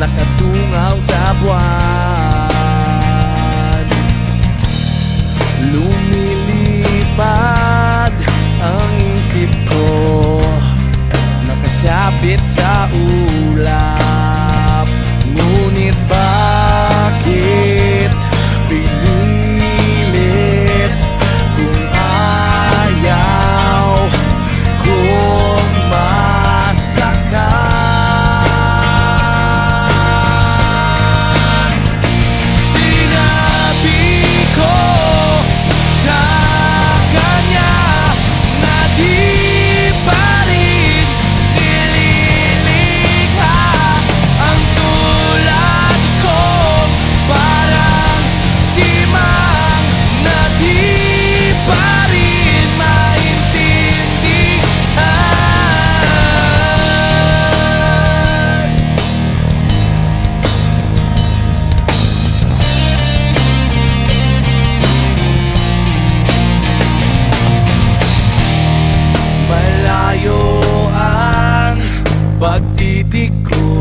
Nakatungaw sa buwan tayo ang pagtitikot